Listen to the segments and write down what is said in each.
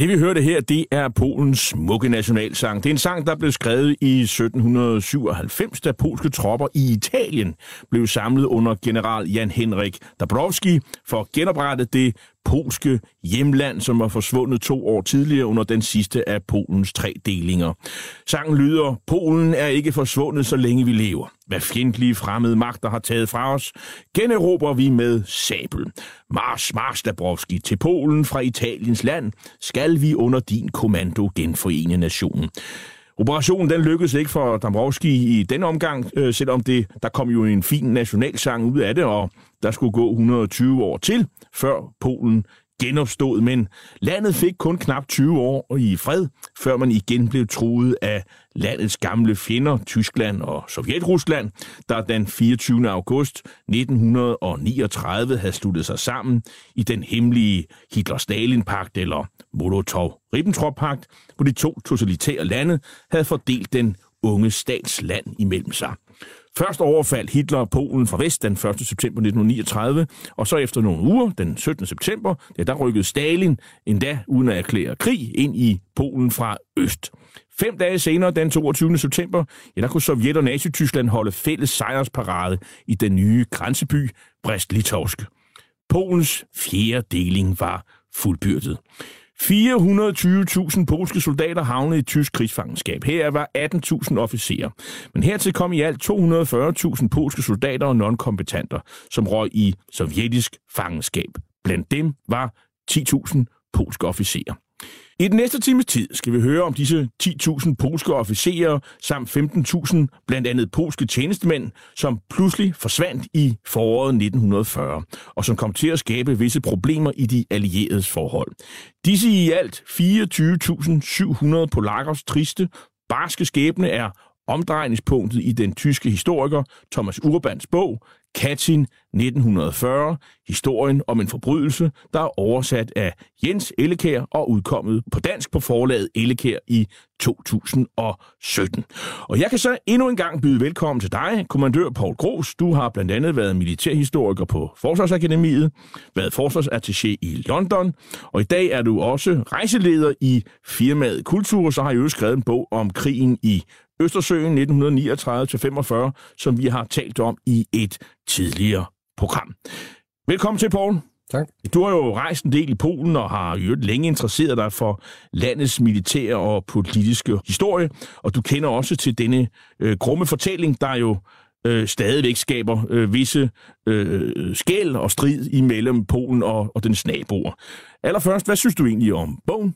Det vi hørte her, det er Polens smukke nationalsang. Det er en sang, der blev skrevet i 1797, da polske tropper i Italien blev samlet under general Jan Henrik Dabrowski for at genoprette det polske hjemland, som var forsvundet to år tidligere under den sidste af Polens tre delinger. Sangen lyder, Polen er ikke forsvundet, så længe vi lever. Hvad fjendtlige fremmede magter har taget fra os, generober vi med sabel. Mars, Mars, Dabrowski, til Polen fra Italiens land, skal vi under din kommando genforene nationen. Operationen den lykkedes ikke for Dabrowski i den omgang, øh, selvom det, der kom jo en fin nationalsang ud af det, og der skulle gå 120 år til, før Polen genopstod, men landet fik kun knap 20 år i fred, før man igen blev truet af landets gamle fjender, Tyskland og Sovjetrusland, der den 24. august 1939 havde sluttet sig sammen i den hemmelige Hitler-Stalin-pagt eller Molotov-Ribbentrop-pagt, hvor de to totalitære lande havde fordelt den unge stats land imellem sig. Først overfaldt Hitler Polen fra vest den 1. september 1939, og så efter nogle uger, den 17. september, ja, der rykkede Stalin endda uden at erklære krig ind i Polen fra øst. Fem dage senere, den 22. september, ja, der kunne Sovjet og Nazi-Tyskland holde fælles sejrsparade i den nye grænseby Brest-Litovsk. Polens fjerde deling var fuldbyrdet. 420.000 polske soldater havnede i tysk krigsfangenskab. Her var 18.000 officerer. Men hertil kom i alt 240.000 polske soldater og nonkompetenter, som røg i sovjetisk fangenskab. Blandt dem var 10.000 polske officerer. I den næste times tid skal vi høre om disse 10.000 polske officerer samt 15.000 blandt andet polske tjenestemænd, som pludselig forsvandt i foråret 1940, og som kom til at skabe visse problemer i de allieredes forhold. Disse i alt 24.700 polakkers triste, barske skæbne er omdrejningspunktet i den tyske historiker Thomas Urbans bog Katyn 1940, historien om en forbrydelse, der er oversat af Jens Ellekær og udkommet på dansk på forlaget Ellekær i 2017. Og jeg kan så endnu en gang byde velkommen til dig, kommandør Paul Gros. Du har blandt andet været militærhistoriker på Forsvarsakademiet, været forsvarsattaché i London, og i dag er du også rejseleder i firmaet Kultur, så har jeg jo skrevet en bog om krigen i Østersøen 1939-45, som vi har talt om i et tidligere program. Velkommen til, Paul. Tak. Du har jo rejst en del i Polen og har jo længe interesseret dig for landets militære og politiske historie, og du kender også til denne øh, grumme fortælling, der jo øh, stadigvæk skaber øh, visse øh, skæld og strid imellem Polen og, og dens naboer. Allerførst, hvad synes du egentlig om bogen?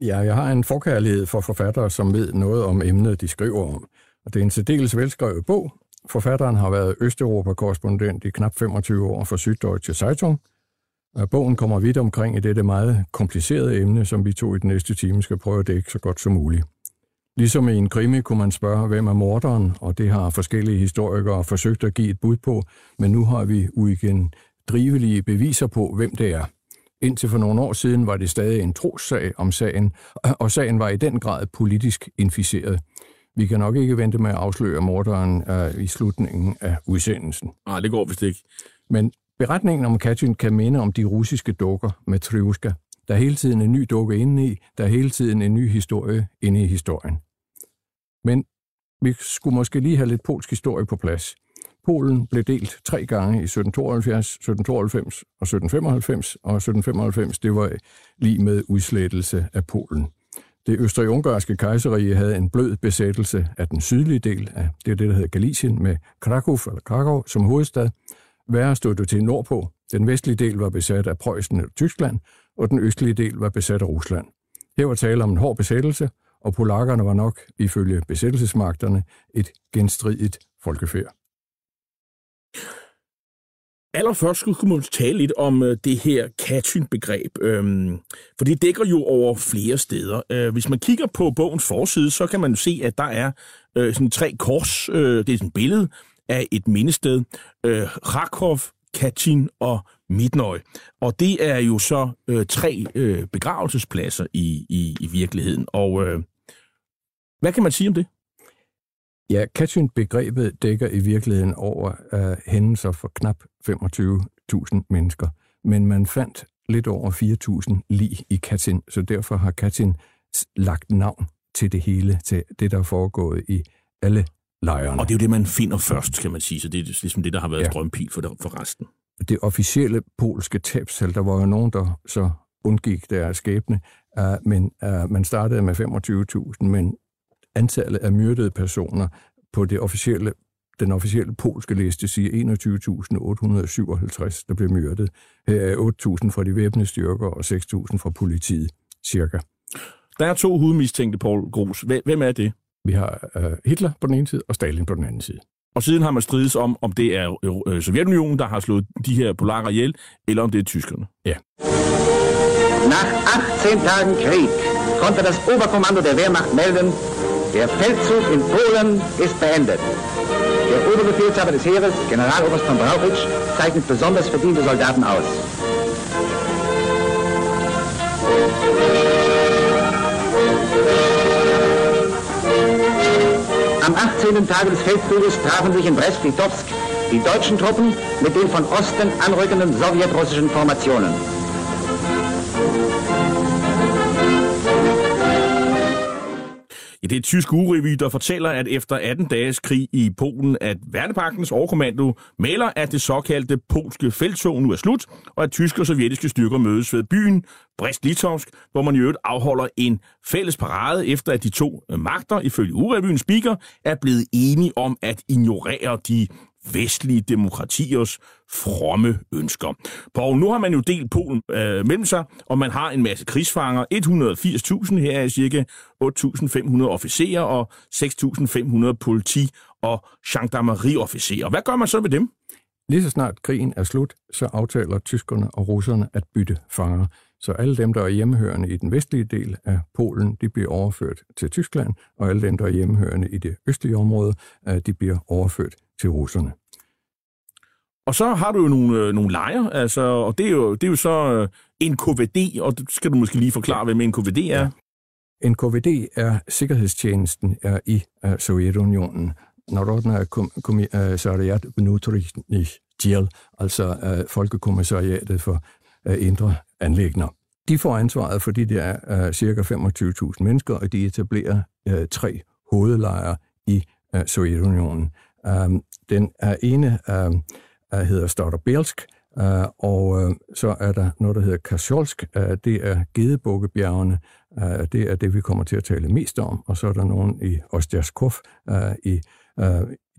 Ja, jeg har en forkærlighed for forfattere, som ved noget om emnet, de skriver om. Og det er en særdeles velskrevet bog, Forfatteren har været Østeuropa-korrespondent i knap 25 år for Süddeutsche Zeitung. Bogen kommer vidt omkring i dette meget komplicerede emne, som vi to i den næste time skal prøve at dække så godt som muligt. Ligesom i en krimi kunne man spørge, hvem er morderen, og det har forskellige historikere forsøgt at give et bud på, men nu har vi igen drivelige beviser på, hvem det er. Indtil for nogle år siden var det stadig en trossag om sagen, og sagen var i den grad politisk inficeret. Vi kan nok ikke vente med at afsløre morderen uh, i slutningen af udsendelsen. Nej, det går vist ikke. Men beretningen om Katyn kan minde om de russiske dukker med Triuska. Der er hele tiden en ny dukke inde i, der er hele tiden en ny historie inde i historien. Men vi skulle måske lige have lidt polsk historie på plads. Polen blev delt tre gange i 1772, 1792 og 1795, og 1795 det var lige med udslettelse af Polen. Det østrig-ungarske kejserige havde en blød besættelse af den sydlige del af det, er det der hedder Galicien, med Krakow, eller Krakow som hovedstad. Værre stod det til nordpå. Den vestlige del var besat af Preussen eller Tyskland, og den østlige del var besat af Rusland. Her var tale om en hård besættelse, og polakkerne var nok, ifølge besættelsesmagterne, et genstridigt folkefærd. Allerførst skulle man tale lidt om øh, det her Katyn-begreb, øhm, for det dækker jo over flere steder. Øh, hvis man kigger på bogens forside, så kan man se, at der er øh, sådan tre kors. Øh, det er sådan et billede af et mindested. Øh, Rakov, Katyn og Midnøj. Og det er jo så øh, tre øh, begravelsespladser i, i, i virkeligheden. Og øh, hvad kan man sige om det? Ja, Katyn-begrebet dækker i virkeligheden over uh, hændelser for knap 25.000 mennesker, men man fandt lidt over 4.000 lig i Katyn, så derfor har Katyn lagt navn til det hele, til det, der er foregået i alle lejrene. Og det er jo det, man finder først, kan man sige, så det er ligesom det, der har været ja. strømpil for, for resten. Det officielle polske tabstal, der var jo nogen, der så undgik deres skæbne, uh, men uh, man startede med 25.000, men antallet af myrdede personer på det officielle, den officielle polske liste siger 21.857, der blev myrdet. Her er 8.000 fra de væbnede styrker og 6.000 fra politiet, cirka. Der er to hovedmistænkte, Paul Gros. Hvem er det? Vi har uh, Hitler på den ene side og Stalin på den anden side. Og siden har man strides om, om det er øh, Sovjetunionen, der har slået de her polakker ihjel, eller om det er tyskerne. Ja. Nach 18 Tagen Krieg konnte das Oberkommando der Wehrmacht melden, Der Feldzug in Polen ist beendet. Der Oberbefehlshaber des Heeres, Generaloberst von Brauchitsch, zeichnet besonders verdiente Soldaten aus. Am 18. Tage des Feldzuges trafen sich in Brest-Litovsk die deutschen Truppen mit den von Osten anrückenden sowjetrussischen Formationen. Ja, det er tysk urevy, der fortæller, at efter 18 dages krig i Polen, at Værnepagtens overkommando melder, at det såkaldte polske feltog nu er slut, og at tyske og sovjetiske styrker mødes ved byen Brest-Litovsk, hvor man i øvrigt afholder en fælles parade, efter at de to magter, ifølge urevyens speaker, er blevet enige om at ignorere de vestlige demokratiers fromme ønsker. På nu har man jo delt Polen øh, mellem sig, og man har en masse krigsfanger. 180.000 her er cirka 8.500 officerer og 6.500 politi- og gendarmerieofficerer. Hvad gør man så med dem? Lige så snart krigen er slut, så aftaler tyskerne og russerne at bytte fanger. Så alle dem, der er hjemmehørende i den vestlige del af Polen, de bliver overført til Tyskland, og alle dem, der er hjemmehørende i det østlige område, øh, de bliver overført til russerne. Og så har du jo nogle, øh, nogle lejre, altså, og det er jo, det er jo så øh, en KVD, og det skal du måske lige forklare, hvad en KVD er. Ja. En KVD er sikkerhedstjenesten er i uh, Sovjetunionen. Narodna Kommissariat Внутренних Djel, altså uh, Folkekommissariatet for uh, indre anlægner. De får ansvaret for de der uh, øh, cirka 25.000 mennesker, og de etablerer uh, tre hovedlejre i uh, Sovjetunionen. Um, den er ene um, hedder Starobelsk, uh, og uh, så er der noget, der hedder Kasjolsk. Uh, det er Gedebukkebjergene. Uh, det er det, vi kommer til at tale mest om. Og så er der nogen i Ostjaskov uh, i uh,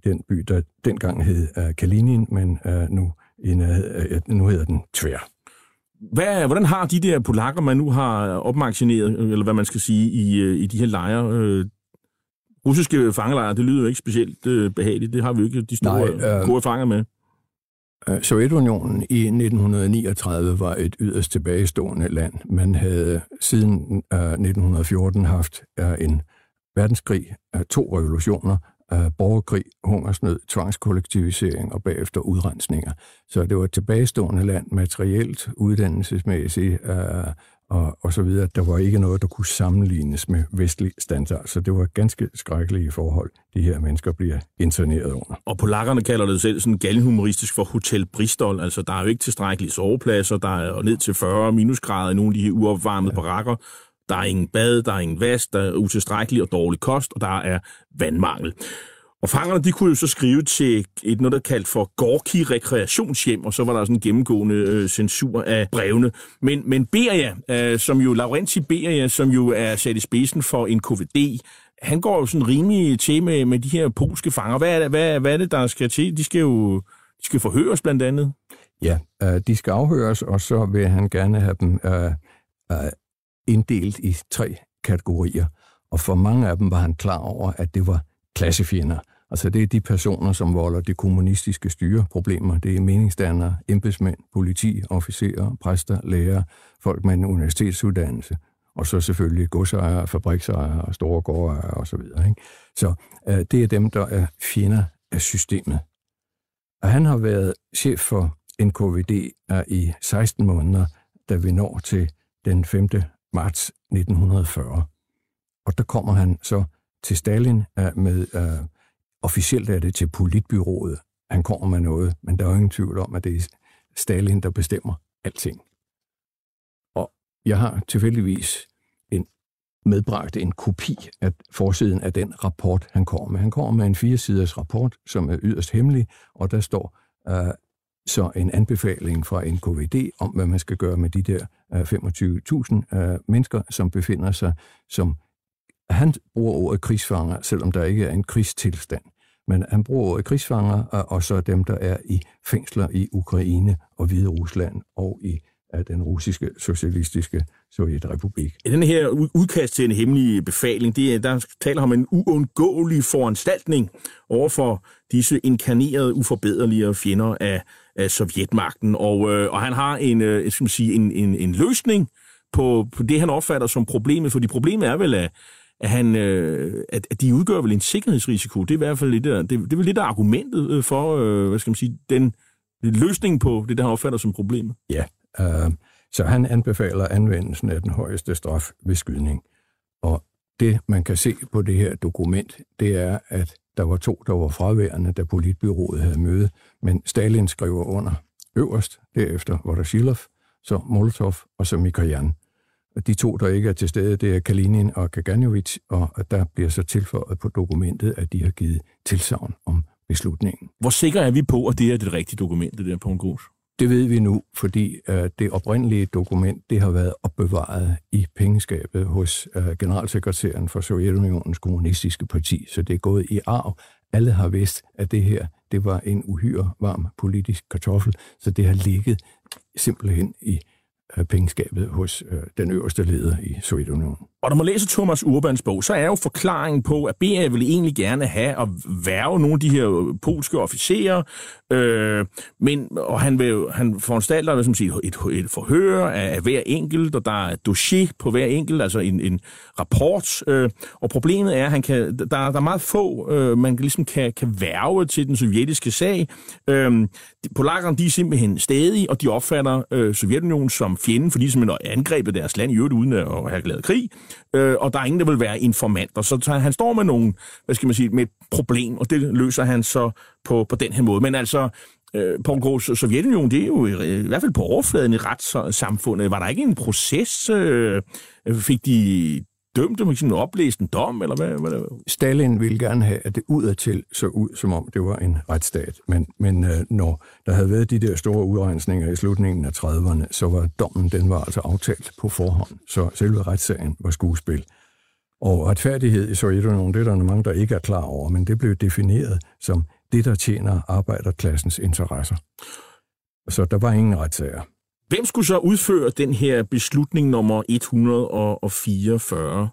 den by, der dengang hed uh, Kalinin, men uh, nu, i, uh, nu hedder den Tver. Hvad, hvordan har de der polakker, man nu har opmagasineret, eller hvad man skal sige, i, i de her lejre, øh, russiske fangelejre, det lyder jo ikke specielt øh, behageligt. Det har vi jo ikke de store Nej, øh, gode erfaringer med. Øh, Sovjetunionen i 1939 var et yderst tilbagestående land. Man havde siden øh, 1914 haft uh, en verdenskrig, uh, to revolutioner, uh, borgerkrig, hungersnød, tvangskollektivisering og bagefter udrensninger. Så det var et tilbagestående land materielt, uddannelsesmæssigt, uh, og, og så videre. Der var ikke noget, der kunne sammenlignes med vestlig standard, så det var ganske skrækkelige forhold, de her mennesker bliver interneret under. Og polakkerne kalder det selv sådan galhumoristisk for Hotel Bristol, altså der er jo ikke tilstrækkelige sovepladser, der er ned til 40 minusgrader i nogle af de her uopvarmede ja. barakker, der er ingen bad, der er ingen vask, der er utilstrækkelig og dårlig kost, og der er vandmangel. Og fangerne, de kunne jo så skrive til et noget, der kaldt for Gorki Rekreationshjem, og så var der sådan en gennemgående øh, censur af brevene. Men, men Beria, øh, som jo, Laurenti Beria, som jo er sat i spidsen for en KVD, han går jo sådan rimelig til med, med de her polske fanger. Hvad er, det, hvad, hvad er det, der skal til? De skal jo de skal forhøres blandt andet. Ja, øh, de skal afhøres, og så vil han gerne have dem øh, øh, inddelt i tre kategorier. Og for mange af dem var han klar over, at det var klassefjender. Altså det er de personer, som volder det kommunistiske styre problemer. Det er meningsdannere, embedsmænd, politi, officerer, præster, læger, folk med en universitetsuddannelse, og så selvfølgelig godsejere, fabriksejere, store gårdejere osv. Ikke? Så uh, det er dem, der er fjender af systemet. Og han har været chef for NKVD øh, i 16 måneder, da vi når til den 5 marts 1940. Og der kommer han så til Stalin øh, med uh, Officielt er det til politbyrået, han kommer med noget, men der er jo ingen tvivl om, at det er Stalin, der bestemmer alting. Og jeg har tilfældigvis en, medbragt en kopi af forsiden af den rapport, han kommer med. Han kommer med en fire-siders rapport, som er yderst hemmelig, og der står uh, så en anbefaling fra NKVD om, hvad man skal gøre med de der øh, 25.000 øh, mennesker, som befinder sig som han bruger ordet krigsfanger, selvom der ikke er en krigstilstand. Men han bruger ordet krigsfanger, øh, og så dem, der er i fængsler i Ukraine og Hvide Rusland og i af den russiske socialistiske sovjetrepublik. I den her udkast til en hemmelig befaling, det er, der taler om en uundgåelig foranstaltning overfor disse inkarnerede, uforbederlige fjender af, af sovjetmagten. Og, øh, og han har en, øh, skal man sige, en, en, en løsning på, på det, han opfatter som problemet, fordi problemet er vel, at at, han, øh, at, at de udgør vel en sikkerhedsrisiko. Det er i hvert fald lidt, det, det er vel lidt af argumentet øh, for, øh, hvad skal man sige, den løsning på det, der han opfatter som problemet. Ja, Øh, så han anbefaler anvendelsen af den højeste straf ved skydning. Og det, man kan se på det her dokument, det er, at der var to, der var fraværende, da politbyrået havde møde, men Stalin skriver under øverst, derefter var der Shilov, så Molotov og så Mikoyan. De to, der ikke er til stede, det er Kalinin og Kaganovic, og der bliver så tilføjet på dokumentet, at de har givet tilsavn om beslutningen. Hvor sikker er vi på, at det er det rigtige dokument, det der på en grus? Det ved vi nu, fordi uh, det oprindelige dokument, det har været opbevaret i pengeskabet hos uh, generalsekretæren for Sovjetunionens kommunistiske parti, så det er gået i arv. Alle har vidst, at det her, det var en uhyre varm politisk kartoffel, så det har ligget simpelthen i øh, pengeskabet hos øh, den øverste leder i Sovjetunionen. Og når man læser Thomas Urbans bog, så er jo forklaringen på, at BA vil egentlig gerne have at værve nogle af de her polske officerer, øh, men, og han, vil, han foranstalter ligesom som siger, et, et forhør af, af hver enkelt, og der er et dossier på hver enkelt, altså en, en rapport, øh, og problemet er, at han kan, der, der er meget få, øh, man ligesom kan, kan værve til den sovjetiske sag. Øh, polakkerne, de er simpelthen stadig, og de opfatter øh, Sovjetunionen som fjenden, fordi de simpelthen angrebet deres land i øvrigt uden at have lavet krig øh, og der er ingen, der vil være informanter. Så han står med nogle, hvad skal man sige, med et problem, og det løser han så på, på den her måde. Men altså, øh, en Gros, Sovjetunionen, det er jo i, i hvert fald på overfladen i retssamfundet. Var der ikke en proces? Øh, fik de dømt dem, eksempel oplæst en dom, eller hvad? hvad det? Stalin ville gerne have, at det udadtil så ud, som om det var en retsstat. Men, men øh, når der havde været de der store udrensninger i slutningen af 30'erne, så var dommen, den var altså aftalt på forhånd. Så selve retssagen var skuespil. Og retfærdighed i Sovjetunionen, det er der mange, der ikke er klar over, men det blev defineret som det, der tjener arbejderklassens interesser. Så der var ingen retssager. Hvem skulle så udføre den her beslutning nummer 144?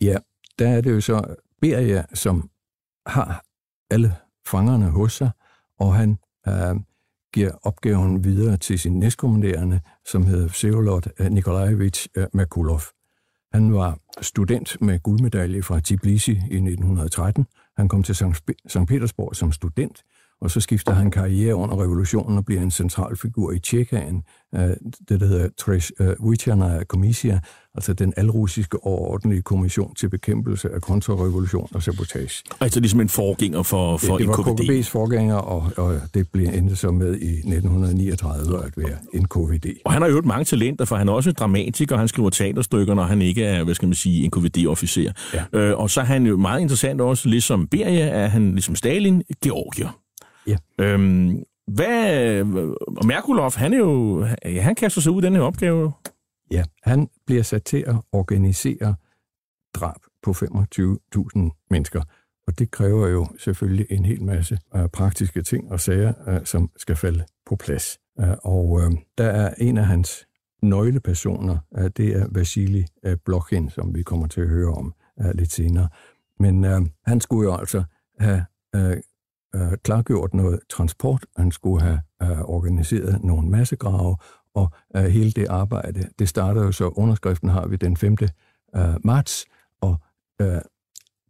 Ja, der er det jo så Beria, som har alle fangerne hos sig, og han øh, giver opgaven videre til sin næstkommanderende, som hedder Vsevolod øh, Nikolajevich øh, Makulov. Han var student med guldmedalje fra Tbilisi i 1913. Han kom til St. Petersborg som student, og så skifter han karriere under revolutionen og bliver en central figur i Tjekkaen, øh, det der hedder Treshvitjana Komissia, altså den alrussiske overordentlige kommission til bekæmpelse af kontrarevolution og sabotage. Altså ligesom en forgænger for, for det, det var KGB's forgænger, og, og det blev endte så med i 1939 at være en KVD. Og han har jo mange talenter, for han er også dramatiker, han skriver teaterstykker, når han ikke er, hvad skal man sige, en KVD-officer. Ja. Øh, og så er han jo meget interessant også, ligesom Beria, er han ligesom Stalin, Georgier. Ja. Øhm, hvad, og Merkulov, han er jo, ja, han kaster sig ud i den her opgave. Ja, han bliver sat til at organisere drab på 25.000 mennesker. Og det kræver jo selvfølgelig en hel masse uh, praktiske ting og sager, uh, som skal falde på plads. Uh, og uh, der er en af hans nøglepersoner, uh, det er Vasili uh, Blokhin, som vi kommer til at høre om uh, lidt senere. Men uh, han skulle jo altså have uh, øh, klargjort noget transport, han skulle have øh, organiseret nogle massegrave, og øh, hele det arbejde, det starter jo så, underskriften har vi den 5. Øh, marts, og øh,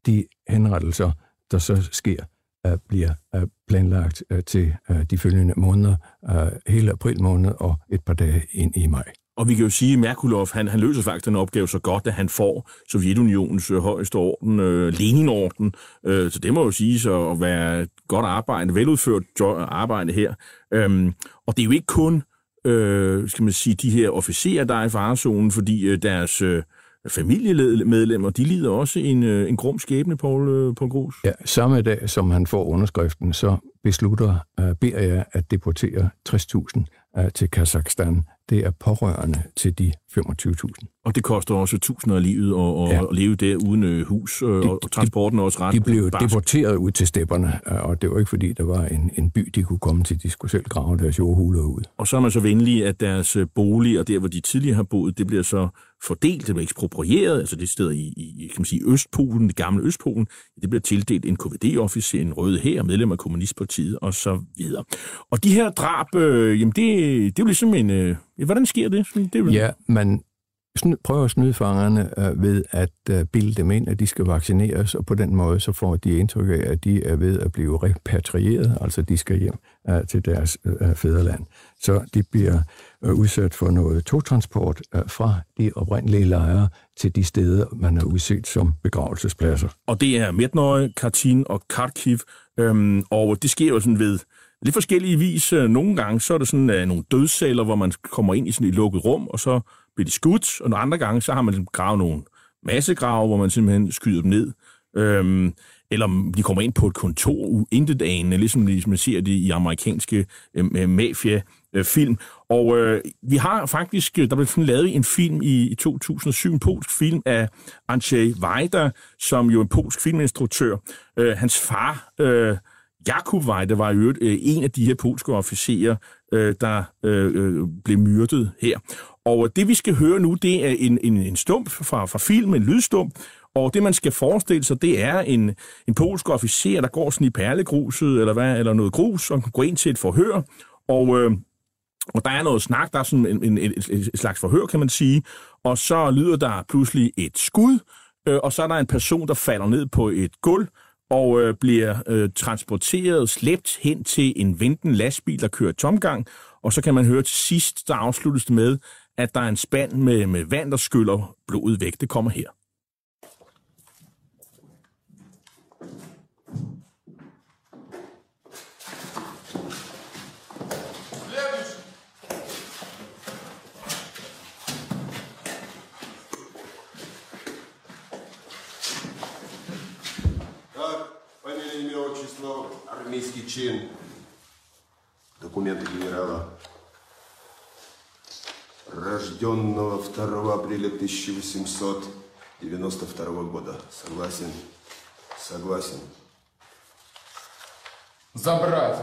de henrettelser, der så sker, øh, bliver øh, planlagt øh, til øh, de følgende måneder, øh, hele april måned og et par dage ind i maj. Og vi kan jo sige, at Merkulov, han, han løser faktisk den opgave så godt, at han får Sovjetunionens øh, højeste orden, øh, Leninorden. Øh, så det må jo sige at være et godt arbejde, veludført arbejde her. Øhm, og det er jo ikke kun øh, skal man sige, de her officerer, der er i farezonen, fordi øh, deres øh, familiemedlemmer, de lider også en, øh, en grum skæbne, på øh, Paul Grus. Ja, samme dag, som han får underskriften, så beslutter øh, Beria at deportere 60.000 øh, til Kazakhstan det er pårørende til de 25.000. Og det koster også tusinder af livet at, ja. at leve der uden øh, hus, øh, de, og transporten er også ret De blev barsk. deporteret ud til stepperne, øh, og det var ikke fordi, der var en, en by, de kunne komme til. De skulle selv grave deres jordhuler ud. Og så er man så venlig, at deres bolig og der, hvor de tidligere har boet, det bliver så fordelt, det bliver eksproprieret, altså det sted i, i kan man sige, Østpolen, det gamle Østpolen, det bliver tildelt en KVD-officer, en røde her, medlem af Kommunistpartiet og så videre. Og de her drab, øh, jamen det, det er jo ligesom en, øh, Hvordan sker det? det er Ja, man prøver at snyde fangerne øh, ved at øh, bilde dem ind, at de skal vaccineres, og på den måde så får de indtryk af, at de er ved at blive repatrieret, altså de skal hjem øh, til deres fædreland. Så de bliver udsat for noget togtransport fra de oprindelige lejre til de steder, man har udset som begravelsespladser. Og det er Mednøje, Kartin og Kharkiv, øhm, og det sker jo sådan ved lidt forskellige vis. Øh, nogle gange så er det sådan uh, nogle dødsceller, hvor man kommer ind i sådan et lukket rum, og så bliver de skudt, og nogle andre gange så har man ligesom gravet nogle massegrave, hvor man simpelthen skyder dem ned. Øhm, eller de kommer ind på et kontor intetagende, ligesom, ligesom man ser det i amerikanske øhm, øh, mafia-film. Og øh, vi har faktisk, øh, der blev lavet en film i, i 2007, en polsk film af Andrzej Wajda, som jo er en polsk filminstruktør. Øh, hans far... Øh, Jakub Weide var jo øh, en af de her polske officerer, øh, der øh, blev myrdet her. Og det, vi skal høre nu, det er en, en, en stump fra, fra filmen, en lydstump, og det, man skal forestille sig, det er en, en polsk officer, der går sådan i perlegruset, eller, hvad, eller noget grus, og går ind til et forhør, og... Øh, og der er noget snak, der er sådan en, en, en, et slags forhør, kan man sige. Og så lyder der pludselig et skud, øh, og så er der en person, der falder ned på et gulv, og øh, bliver øh, transporteret, slæbt hen til en venten lastbil, der kører tomgang, og så kan man høre til sidst, der afsluttes det med, at der er en spand med, med vand, der skyller blodet væk. Det kommer her. Армейский чин, документы генерала, рожденного 2 апреля 1892 года. Согласен? Согласен. Забрать.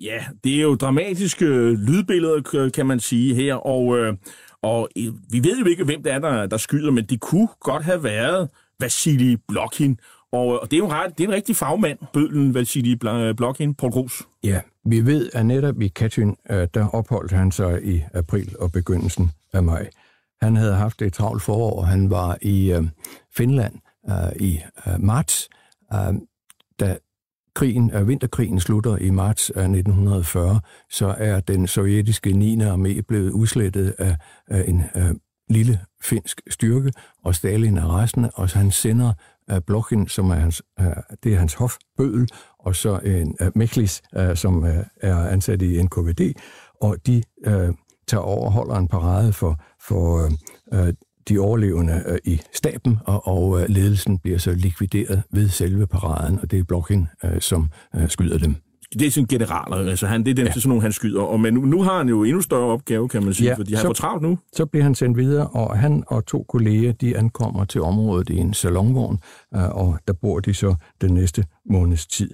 Ja, det er jo dramatiske lydbilleder, kan man sige her, og, øh, og øh, vi ved jo ikke, hvem det er, der, der skyder, men det kunne godt have været Vasili Blokhin, og, øh, og det er jo ret, det er en rigtig fagmand, bødlen Vasili øh, Blokhin, Paul Gros. Ja, vi ved, at netop i Katyn, der opholdt han sig i april og begyndelsen af maj. Han havde haft et travlt forår. Han var i øh, Finland øh, i øh, marts, øh, da krigen, at vinterkrigen slutter i marts af 1940, så er den sovjetiske 9. armé blevet udslettet af, af en af lille finsk styrke, og Stalin er resten, og så han sender af Blokhin, som er hans, det er hans hofbødel, og så en Meklis, som er ansat i NKVD, og de uh, tager over og holder en parade for, for uh, de overlevende uh, i staben, og, og uh, ledelsen bliver så likvideret ved selve paraden, og det er Blokhin, uh, som uh, skyder dem det er sådan generaler, altså han, det er den, ja. sådan nogle, han skyder. Og, men nu, nu har han jo endnu større opgave, kan man sige, ja, fordi han får travlt nu. Så bliver han sendt videre, og han og to kolleger, de ankommer til området i en salonvogn, og der bor de så den næste måneds tid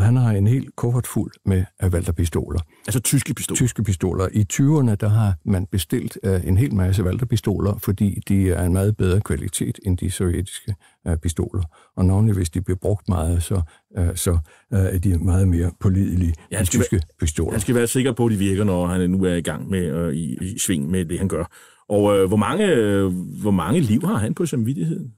og han har en helt kuffert fuld med Walter-pistoler. Altså tyske pistoler? Tyske pistoler. I 20'erne, der har man bestilt uh, en hel masse Walter-pistoler, fordi de er en meget bedre kvalitet end de sovjetiske uh, pistoler. Og navnlig hvis de bliver brugt meget, så, uh, så uh, er de meget mere pålidelige, ja, de tyske være, pistoler. Han skal være sikker på, at de virker, når han nu er i gang med uh, i, i sving med det, han gør. Og uh, hvor, mange, uh, hvor mange liv har han på samvittigheden?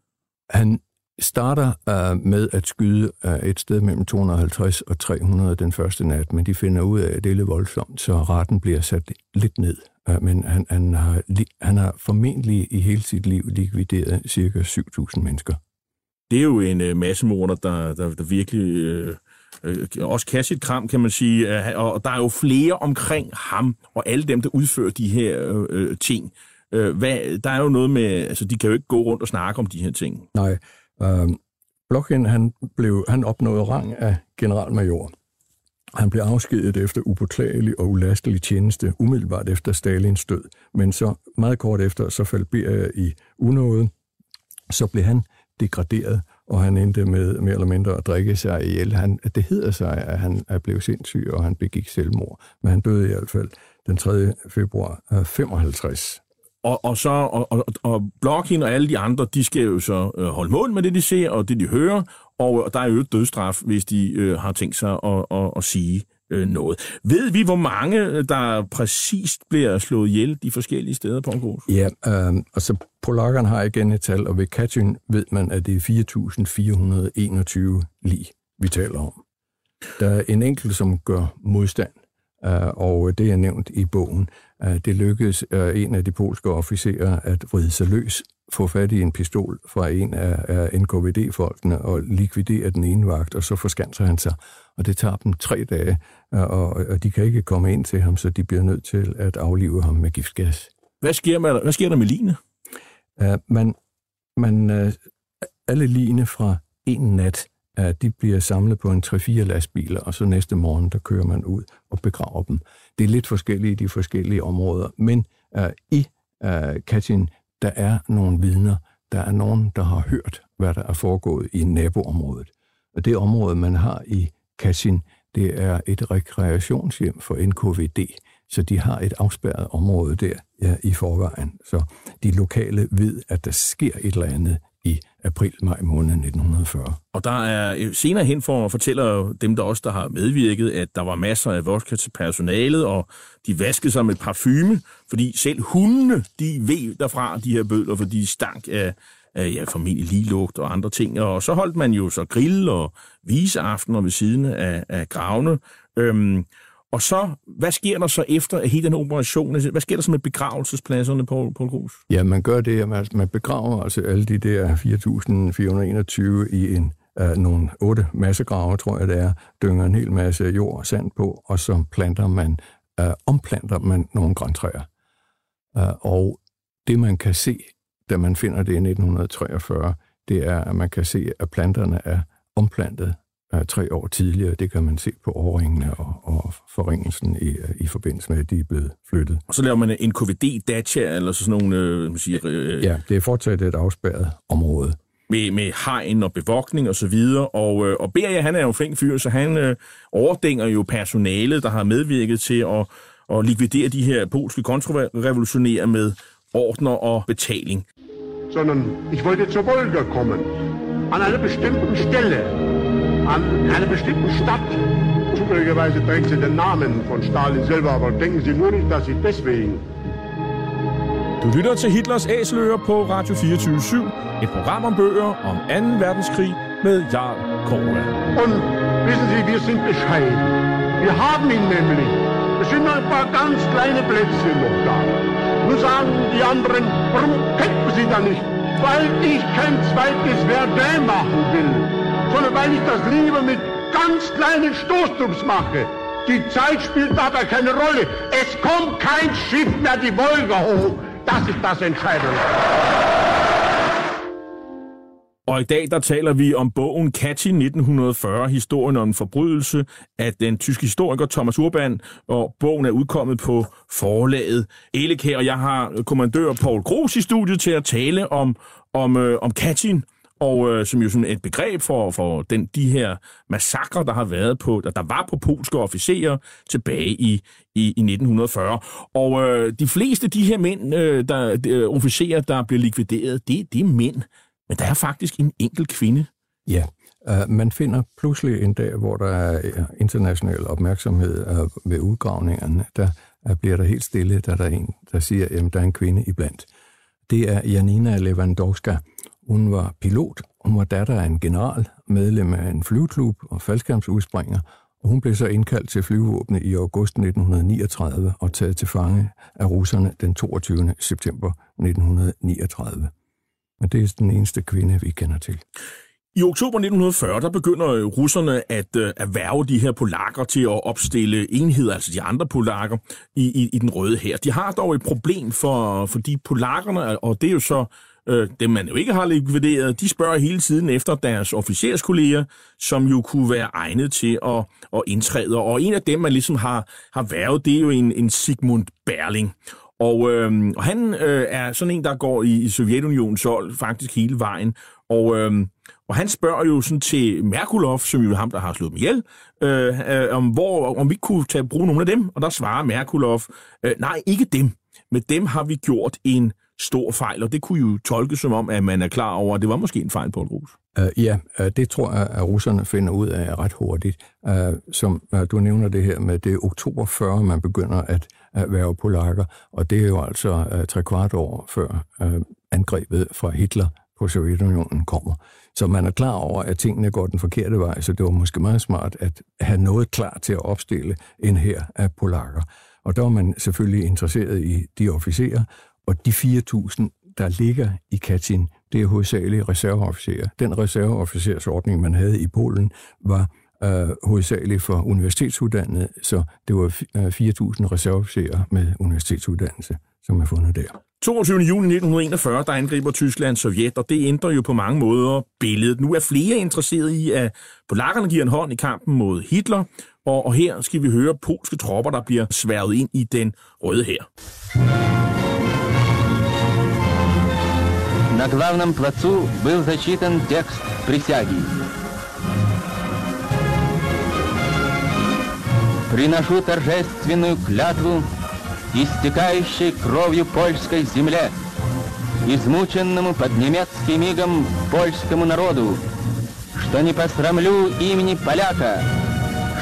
Han starter uh, med at skyde uh, et sted mellem 250 og 300 den første nat, men de finder ud af, at det er lidt voldsomt, så retten bliver sat lidt ned. Uh, men han, han, har, han har formentlig i hele sit liv likvideret cirka 7.000 mennesker. Det er jo en uh, massemorder, der, der, der virkelig... Uh også kan sit kram, kan man sige, og der er jo flere omkring ham, og alle dem, der udfører de her øh, ting. Øh, hvad, der er jo noget med, altså de kan jo ikke gå rundt og snakke om de her ting. Nej, Øh, Blokhin, han, blev, han opnåede rang af generalmajor. Han blev afskediget efter upåklagelig og ulastelig tjeneste umiddelbart efter Stalins død. Men så meget kort efter, så faldt Beria i unåde. Så blev han degraderet, og han endte med mere eller mindre at drikke sig ihjel. Han, det hedder sig, at han er blevet sindssyg, og han begik selvmord. Men han døde i hvert fald den 3. februar øh, 55. Og, og så og, og, og Blokhin og alle de andre, de skal jo så øh, holde mål med det, de ser og det, de hører, og, øh, der er jo dødstraf, hvis de øh, har tænkt sig at, at, at sige øh, noget. Ved vi, hvor mange, øh, der præcist bliver slået ihjel de forskellige steder på Angos? Ja, øh, altså polakkerne har igen et tal, og ved Katyn ved man, at det er 4.421 lige, vi taler om. Der er en enkelt, som gør modstand, øh, og det er nævnt i bogen. Det lykkedes øh, en af de polske officerer at vride sig løs, få fat i en pistol fra en af NKVD-folkene og likvidere den ene vagt, og så forskanser han sig. Og det tager dem tre dage, og de kan ikke komme ind til ham, så de bliver nødt til at aflive ham med giftgas. Hvad sker, med, hvad sker der med line? Man, man, øh, alle line fra en nat at de bliver samlet på en 3-4 lastbiler, og så næste morgen, der kører man ud og begraver dem. Det er lidt forskelligt i de forskellige områder, men uh, i uh, Katyn, der er nogle vidner, der er nogen, der har hørt, hvad der er foregået i naboområdet. Og det område, man har i Katyn, det er et rekreationshjem for NKVD, så de har et afspærret område der ja, i forvejen. Så de lokale ved, at der sker et eller andet i april-maj måned 1940. Og der er øh, senere hen for at fortælle dem, der også der har medvirket, at der var masser af vodka til personalet, og de vaskede sig med parfume, fordi selv hundene, de ved derfra, de her bødler, fordi de stank af, af ja, formentlig lige lugt og andre ting. Og så holdt man jo så grill og viseaftener ved siden af, af gravene. Øhm, og så, hvad sker der så efter hele den operation? Hvad sker der så med begravelsespladserne, på Paul Grus? Ja, man gør det, at man, man begraver altså alle de der 4.421 i en uh, nogle otte massegrave, tror jeg det er, dynger en hel masse jord og sand på, og så planter man, uh, omplanter man nogle grøntræer. Uh, øh, og det man kan se, da man finder det i 1943, det er, at man kan se, at planterne er omplantet tre år tidligere. Det kan man se på overringene og, og forringelsen i, i forbindelse med, at de er blevet flyttet. Og så laver man en KVD-dacha, eller sådan nogle... Øh, man siger, øh... Ja, det er fortsat et afspærret område. med, med hegn og bevogtning og så videre. Og, øh, og Beria, han er jo en flink fyr, så han øh, overdænger jo personalet, der har medvirket til at, at likvidere de her polske kontrarevolutionære med ordner og betaling. sondern ich wollte zur Wolga kommen. An einer bestimmten Stelle, an einer bestimmten Stadt. Zufälligerweise trägt sie den Namen von Stalin selber, aber denken Sie nur nicht, dass sie deswegen Du lytter til Hitlers Æseløer på Radio 24 et program om bøger om 2. verdenskrig med Jarl Kåre. Und wissen Sie, wir sind bescheiden. Wir haben ihn nämlich. Es sind nur ein paar ganz kleine Plätzchen noch da. Nun sagen die anderen, warum kämpfen Sie da nicht? Weil ich kein zweites Verdun machen will, sondern weil ich das lieber mit ganz kleinen Stoßtrupps mache. Die Zeit spielt dabei keine Rolle. Es kommt kein Schiff mehr die Wolga hoch. Das ist das Entscheidende. Og i dag der taler vi om bogen Cathy 1940, historien om en forbrydelse af den tyske historiker Thomas Urban, og bogen er udkommet på forlaget Elek her, og jeg har kommandør Paul Gros i studiet til at tale om, om, øh, om Katyn, og øh, som jo sådan et begreb for, for den, de her massakre, der har været på, der, der var på polske officerer tilbage i, i, i 1940. Og øh, de fleste af de her mænd, øh, der, de, officerer, der bliver likvideret, det, det er mænd. Men der er faktisk en enkelt kvinde. Ja, uh, man finder pludselig en dag, hvor der er øh, international opmærksomhed uh, ved udgravningerne, der uh, bliver der helt stille, da der er en, der siger, at der er en kvinde iblandt. Det er Janina Lewandowska. Hun var pilot, hun var datter af en general, medlem af en flyveklub og faldskærmsudspringer, og hun blev så indkaldt til flyvevåbnet i august 1939 og taget til fange af russerne den 22. september 1939. Men det er den eneste kvinde, vi kender til. I oktober 1940, der begynder øh, russerne at øh, erhverve de her polakker til at opstille enheder, altså de andre polakker, i, i, i den røde her. De har dog et problem for, for de polakkerne, og det er jo så øh, dem, man jo ikke har likvideret, de spørger hele tiden efter deres officerskolleger, som jo kunne være egnet til at, at indtræde. Og en af dem, man ligesom har, har været, det er jo en, en Sigmund Berling. Og, øh, og han øh, er sådan en, der går i, i Sovjetunionen så faktisk hele vejen. Og, øh, og han spørger jo sådan til Merkulov, som jo er ham, der har slået dem ihjel, øh, øh, om, hvor, om vi kunne tage bruge nogle af dem. Og der svarer Merkulov, øh, nej, ikke dem. Med dem har vi gjort en stor fejl, og det kunne jo tolkes som om, at man er klar over, at det var måske en fejl på et rus. Uh, ja, uh, det tror jeg, at russerne finder ud af ret hurtigt. Uh, som uh, du nævner det her med, det er oktober 40, man begynder at, at være polakker, og det er jo altså uh, tre kvart år før uh, angrebet fra Hitler på Sovjetunionen kommer. Så man er klar over, at tingene går den forkerte vej, så det var måske meget smart at have noget klar til at opstille en her af polakker. Og der var man selvfølgelig interesseret i de officerer, og de 4.000, der ligger i Katyn, det er hovedsageligt reserveofficerer. Den reserveofficersordning, man havde i Polen, var øh, hovedsageligt for universitetsuddannede, så det var 4.000 øh, reserveofficerer med universitetsuddannelse, som er fundet der. 22. juni 1941, der angriber Tyskland Sovjet, og det ændrer jo på mange måder billedet. Nu er flere interesseret i, at polakkerne giver en hånd i kampen mod Hitler, og, og her skal vi høre polske tropper, der bliver sværget ind i den røde her. На главном плацу был зачитан текст присяги. Приношу торжественную клятву истекающей кровью польской земле, измученному под немецким мигом польскому народу, что не посрамлю имени поляка,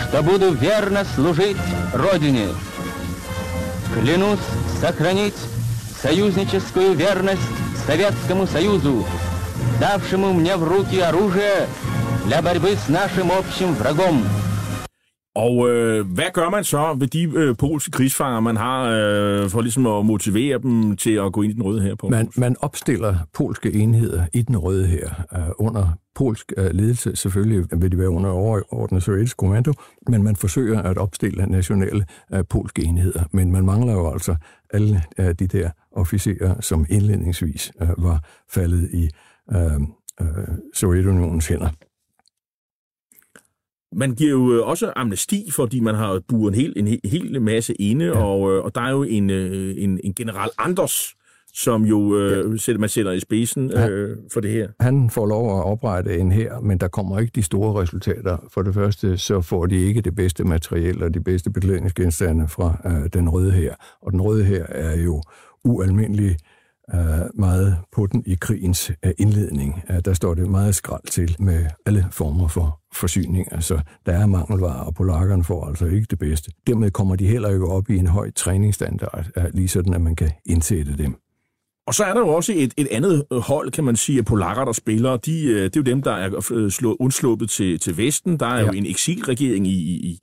что буду верно служить Родине. Клянусь сохранить союзническую верность Советскому Союзу, давшему мне в руки оружие для борьбы с нашим общим врагом. Og øh, hvad gør man så ved de øh, polske krigsfanger, man har, øh, for ligesom at motivere dem til at gå ind i den røde her på? Man, man opstiller polske enheder i den røde her, øh, under polsk øh, ledelse. Selvfølgelig vil de være under overordnet sovjetisk kommando, men man forsøger at opstille nationale øh, polske enheder. Men man mangler jo altså alle øh, de der officerer, som indledningsvis øh, var faldet i øh, øh, Sovjetunionens hænder. Man giver jo øh, også amnesti, fordi man har buret en hel, en hel masse inde, ja. og, øh, og der er jo en, øh, en, en general Anders, som jo øh, ja. man sætter i spidsen øh, for det her. Han får lov at oprette en her, men der kommer ikke de store resultater. For det første, så får de ikke det bedste materiel og de bedste beklædningsgenstande fra øh, den røde her. Og den røde her er jo ualmindelig øh, meget på den i krigens øh, indledning. Øh, der står det meget skrald til med alle former for forsyning. Altså, der er mangelvarer, og polakkerne får altså ikke det bedste. Dermed kommer de heller ikke op i en høj træningsstandard, øh, lige sådan at man kan indsætte dem. Og så er der jo også et, et andet hold, kan man sige, af polakker, der spiller. De, øh, det er jo dem, der er øh, slået, undsluppet til, til Vesten. Der er ja. jo en eksilregering i, i,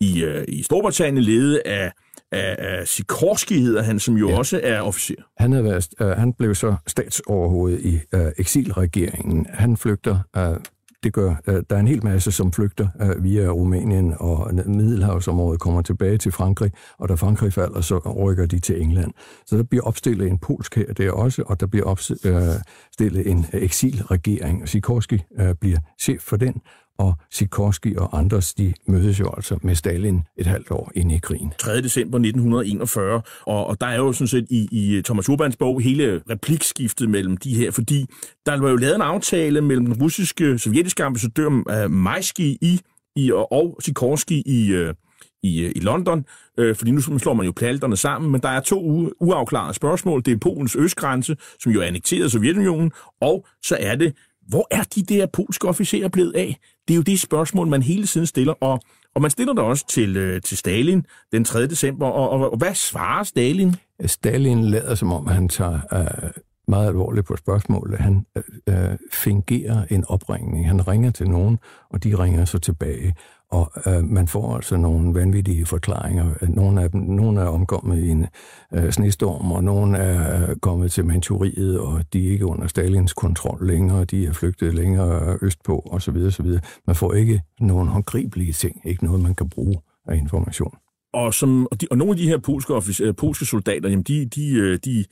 i, øh, i Storbritannien, ledet af, af, af Sikorski, hedder han, som jo ja. også er officer. Han, er været, uh, han blev så statsoverhoved i uh, eksilregeringen. Han flygter uh, det gør, der er en hel masse, som flygter øh, via Rumænien og Middelhavsområdet, kommer tilbage til Frankrig, og da Frankrig falder, så rykker de til England. Så der bliver opstillet en polsk her der også, og der bliver opstillet øh, en eksilregering. Sikorski øh, bliver chef for den, og Sikorski og andre, de mødes jo altså med Stalin et halvt år inde i krigen. 3. december 1941, og, og der er jo sådan set i, i Thomas Urbans bog hele replikskiftet mellem de her, fordi der var jo lavet en aftale mellem den russiske, sovjetiske ambassadør uh, Majski i, i, og Sikorski i, uh, i, øh, i London, øh, fordi nu slår man jo planterne sammen, men der er to u- uafklarede spørgsmål. Det er Polens østgrænse, som jo er annekteret af Sovjetunionen, og så er det hvor er de der polske officerer blevet af? Det er jo de spørgsmål, man hele tiden stiller, og, og man stiller det også til, øh, til Stalin den 3. december, og, og, og hvad svarer Stalin? Øh, Stalin lader som om, han tager øh, meget alvorligt på spørgsmålet. Han øh, øh fingerer en opringning. Han ringer til nogen, og de ringer så tilbage. Og øh, man får altså nogle vanvittige forklaringer. Nogle af dem nogle er omkommet i en øh, snestorm, og nogle er øh, kommet til Manchuriet, og de er ikke under Stalins kontrol længere, de er flygtet længere østpå, osv. osv. Man får ikke nogen håndgribelige ting, ikke noget, man kan bruge af information. Og, som, og, de, og nogle af de her polske, officer, øh, polske soldater, jamen de, de, øh, de,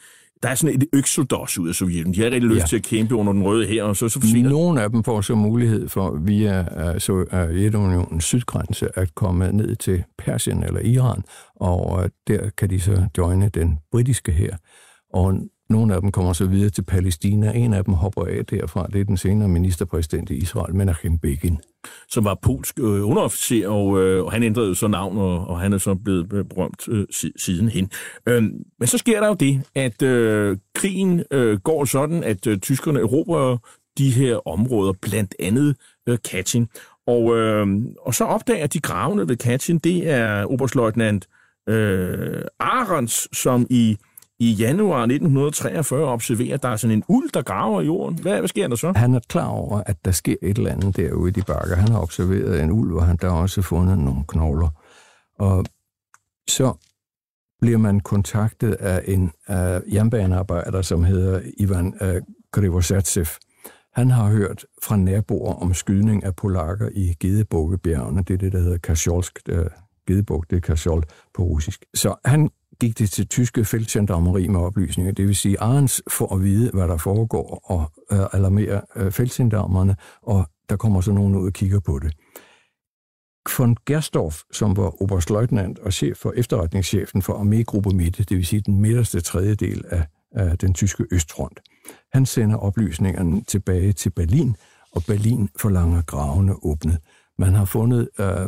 der er sådan et øksodos ud af Sovjetunionen. De har rigtig lyst ja. til at kæmpe under den røde her, og så, så forsvinder Nogle af dem får så mulighed for via uh, Sovjetunionens sydgrænse at komme ned til Persien eller Iran, og uh, der kan de så joine den britiske her. Og nogle af dem kommer så videre til Palæstina. En af dem hopper af derfra. Det er den senere ministerpræsident i Israel, Menachem Begin. Som var polsk øh, underofficer, og, øh, og han ændrede så navn, og, og han er så blevet berømt øh, siden hen. Øh, men så sker der jo det, at øh, krigen øh, går sådan, at øh, tyskerne erobrer de her områder, blandt andet øh, Katyn. Og, øh, og så opdager de gravene ved Katyn, det er oberstløjtnant øh, Arons, som i i januar 1943 observerer, at der er sådan en uld, der graver i jorden. Hvad, hvad sker der så? Han er klar over, at der sker et eller andet derude i de bakker. Han har observeret en uld, og han der har også fundet nogle knogler. Og så bliver man kontaktet af en uh, jernbanearbejder, som hedder Ivan uh, Grivosatsev. Han har hørt fra naboer om skydning af polakker i Gedebukkebjergene. Det er det, der hedder Kasjolsk. Øh, Gedebuk, det er Kasjol på russisk. Så han gik det til tyske feltgendarmeri med oplysninger. Det vil sige, Arens får at vide, hvad der foregår, og øh, alarmerer øh, feltgendarmerne, og der kommer så nogen ud og kigger på det. Von Gerstorff, som var oberstløjtnant og chef for efterretningschefen for armégruppe Mitte, det vil sige den midterste tredjedel af, af den tyske østfront, han sender oplysningerne tilbage til Berlin, og Berlin forlanger gravene åbnet. Man har fundet, øh,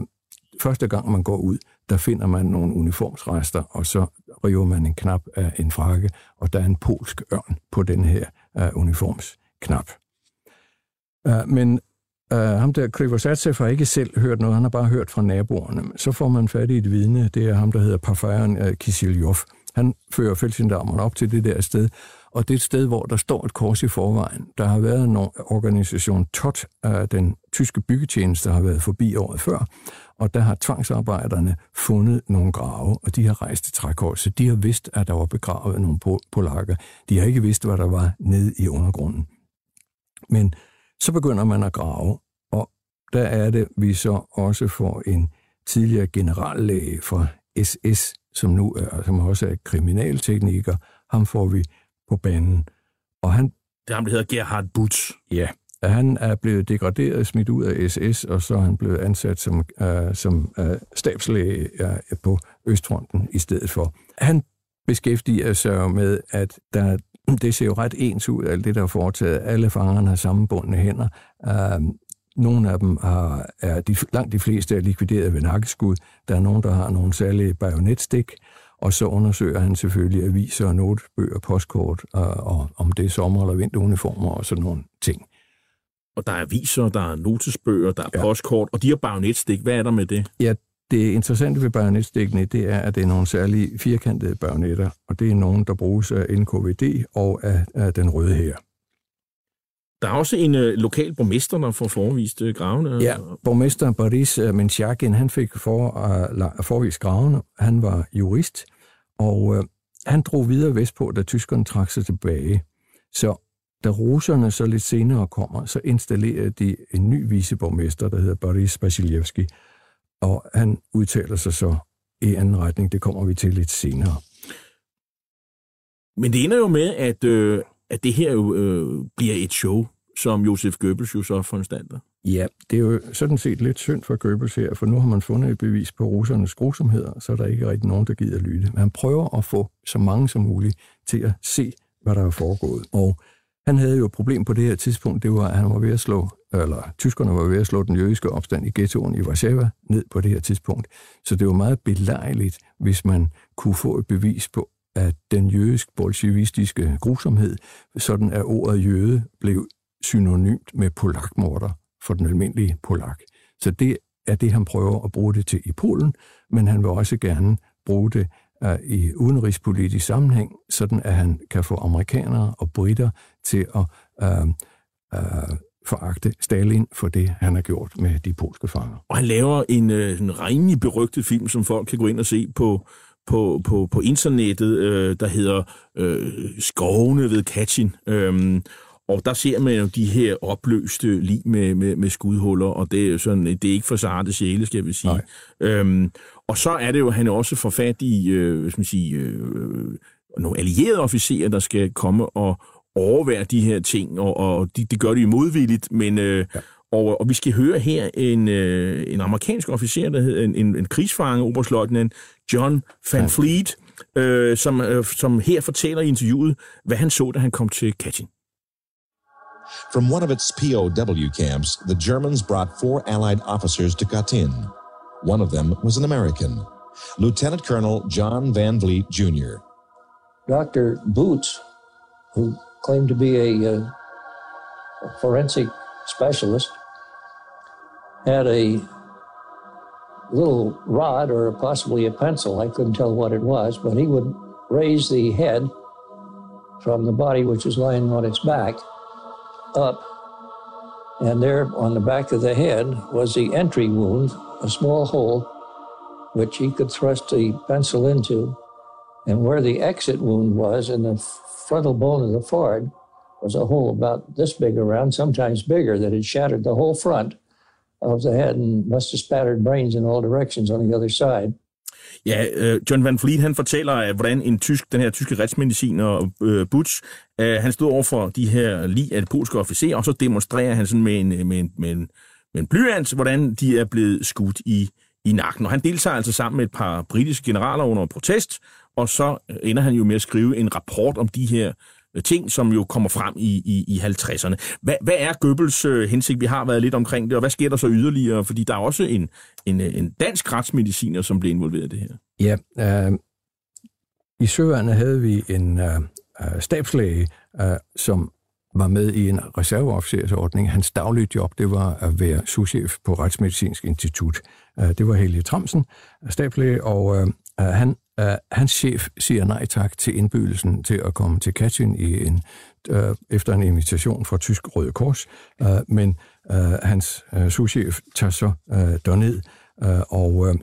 første gang man går ud, der finder man nogle uniformsrester, og så river man en knap af en frakke, og der er en polsk ørn på den her uh, uniformsknap. Uh, men uh, ham der, Krivosatsev, har ikke selv hørt noget, han har bare hørt fra naboerne. Så får man fat i et vidne, det er ham, der hedder Parfajern uh, Kisiljov. Han fører feltgendarmerne op til det der sted, og det er et sted, hvor der står et kors i forvejen. Der har været en organisation TOT, den tyske byggetjeneste, der har været forbi året før, og der har tvangsarbejderne fundet nogle grave, og de har rejst til trækors, så de har vidst, at der var begravet nogle polakker. De har ikke vidst, hvad der var nede i undergrunden. Men så begynder man at grave, og der er det, vi så også får en tidligere generallæge fra SS, som nu er, som også er kriminaltekniker, ham får vi på banen. Og han... Det er ham, der hedder Gerhard Butz. Ja, han er blevet degraderet, smidt ud af SS, og så er han blevet ansat som, uh, som uh, stabslæge øh, på Østfronten i stedet for. Han beskæftiger sig med, at der det ser jo ret ens ud, alt det, der er foretaget. Alle fangerne har sammenbundne hænder. Uh, nogle af dem har, er de, langt de fleste er likvideret ved nakkeskud. Der er nogen, der har nogle særlige bajonetstik. Og så undersøger han selvfølgelig aviser, og notebøger, postkort, og, og om det er sommer- eller vinteruniformer og sådan nogle ting. Og der er aviser, der er notesbøger, der er ja. postkort, og de har bajonetstik. Hvad er der med det? Ja, det interessante ved bajonetstikkene, det er, at det er nogle særlige firkantede bajonetter, og det er nogle, der bruges af NKVD og af, af den røde her. Der er også en øh, lokal borgmester, der får forvist øh, gravene. Ja, borgmester Boris øh, Menchakin, han fik for, uh, forvist gravene. Han var jurist, og øh, han drog videre vestpå, da tyskerne trak sig tilbage. Så da russerne så lidt senere kommer, så installerede de en ny viceborgmester, der hedder Boris Basiljevski, og han udtaler sig så i anden retning. Det kommer vi til lidt senere. Men det ender jo med, at, øh, at det her jo øh, bliver et show, som Josef Goebbels jo så foranstalter. Ja, det er jo sådan set lidt synd for Goebbels her, for nu har man fundet et bevis på russernes grusomheder, så er der ikke rigtig nogen, der gider lytte. Men han prøver at få så mange som muligt til at se, hvad der er foregået. Og han havde jo et problem på det her tidspunkt, det var, at han var ved at slå, eller tyskerne var ved at slå den jødiske opstand i ghettoen i Warszawa ned på det her tidspunkt. Så det var meget belejligt, hvis man kunne få et bevis på, at den jødisk-bolsjevistiske grusomhed, sådan at ordet jøde blev synonymt med polakmorder for den almindelige polak. Så det er det, han prøver at bruge det til i Polen, men han vil også gerne bruge det øh, i udenrigspolitisk sammenhæng, sådan at han kan få amerikanere og britter til at uh, uh, foragte Stalin for det, han har gjort med de polske fanger. Og han laver en, uh, en rimelig berygtet film, som folk kan gå ind og se på, på, på, på internettet, øh, der hedder øh, Skovene ved Katyn. Øhm, og der ser man jo de her opløste lig med, med, med skudhuller, og det er, sådan, det er ikke for sarte sjæle, skal vi sige. Øhm, og så er det jo, at han er også for fat i øh, hvad skal man sige, øh, nogle allierede officerer, der skal komme og overvære de her ting, og, og de, det gør de jo modvilligt, men... Øh, ja. Og, og vi skal høre her en, øh, en amerikansk officer, der hedder en, en, en krigsfange, oberstløjtnant John Van Fleet, øh, som, øh, som her fortæller i interviewet, hvad han så, da han kom til Katyn. From one of its POW camps, the Germans brought four Allied officers to Katyn. One of them was an American, Lieutenant Colonel John Van Vliet Jr. Dr. Boots, who claimed to be a, uh, a forensic specialist, had a little rod or possibly a pencil. I couldn't tell what it was, but he would raise the head from the body which was lying on its back up, and there on the back of the head was the entry wound, a small hole which he could thrust the pencil into. And where the exit wound was in the frontal bone of the forehead was a hole about this big around, sometimes bigger, that had shattered the whole front of the head and must have spattered brains in all directions on the other side. Ja, øh, John Van Fleet han fortæller, at hvordan en tysk, den her tyske retsmediciner, øh, Butch, øh, han stod over for de her lige af polske officerer, og så demonstrerer han sådan med en, øh, med en, med en, med en blyant, hvordan de er blevet skudt i, i nakken. Og han deltager altså sammen med et par britiske generaler under protest, og så øh, ender han jo med at skrive en rapport om de her øh, ting, som jo kommer frem i, i, i 50'erne. Hvad, hvad er Goebbels øh, hensigt? Vi har været lidt omkring det, og hvad sker der så yderligere? Fordi der er også en, en, øh, en dansk retsmediciner, som blev involveret i det her. Ja, øh, i Søværnet havde vi en øh, stabslæge, øh, som var med i en reserveofficersordning. Hans daglige job, det var at være souschef på Retsmedicinsk Institut. Øh, det var Helge Tramsen, stablæge, og øh, øh, han øh, hans chef siger nej tak til indbydelsen til at komme til Katyn i en, øh, efter en invitation fra Tysk Røde Kors, øh, men øh, hans øh, souschef tager så øh, derned, øh, og øh,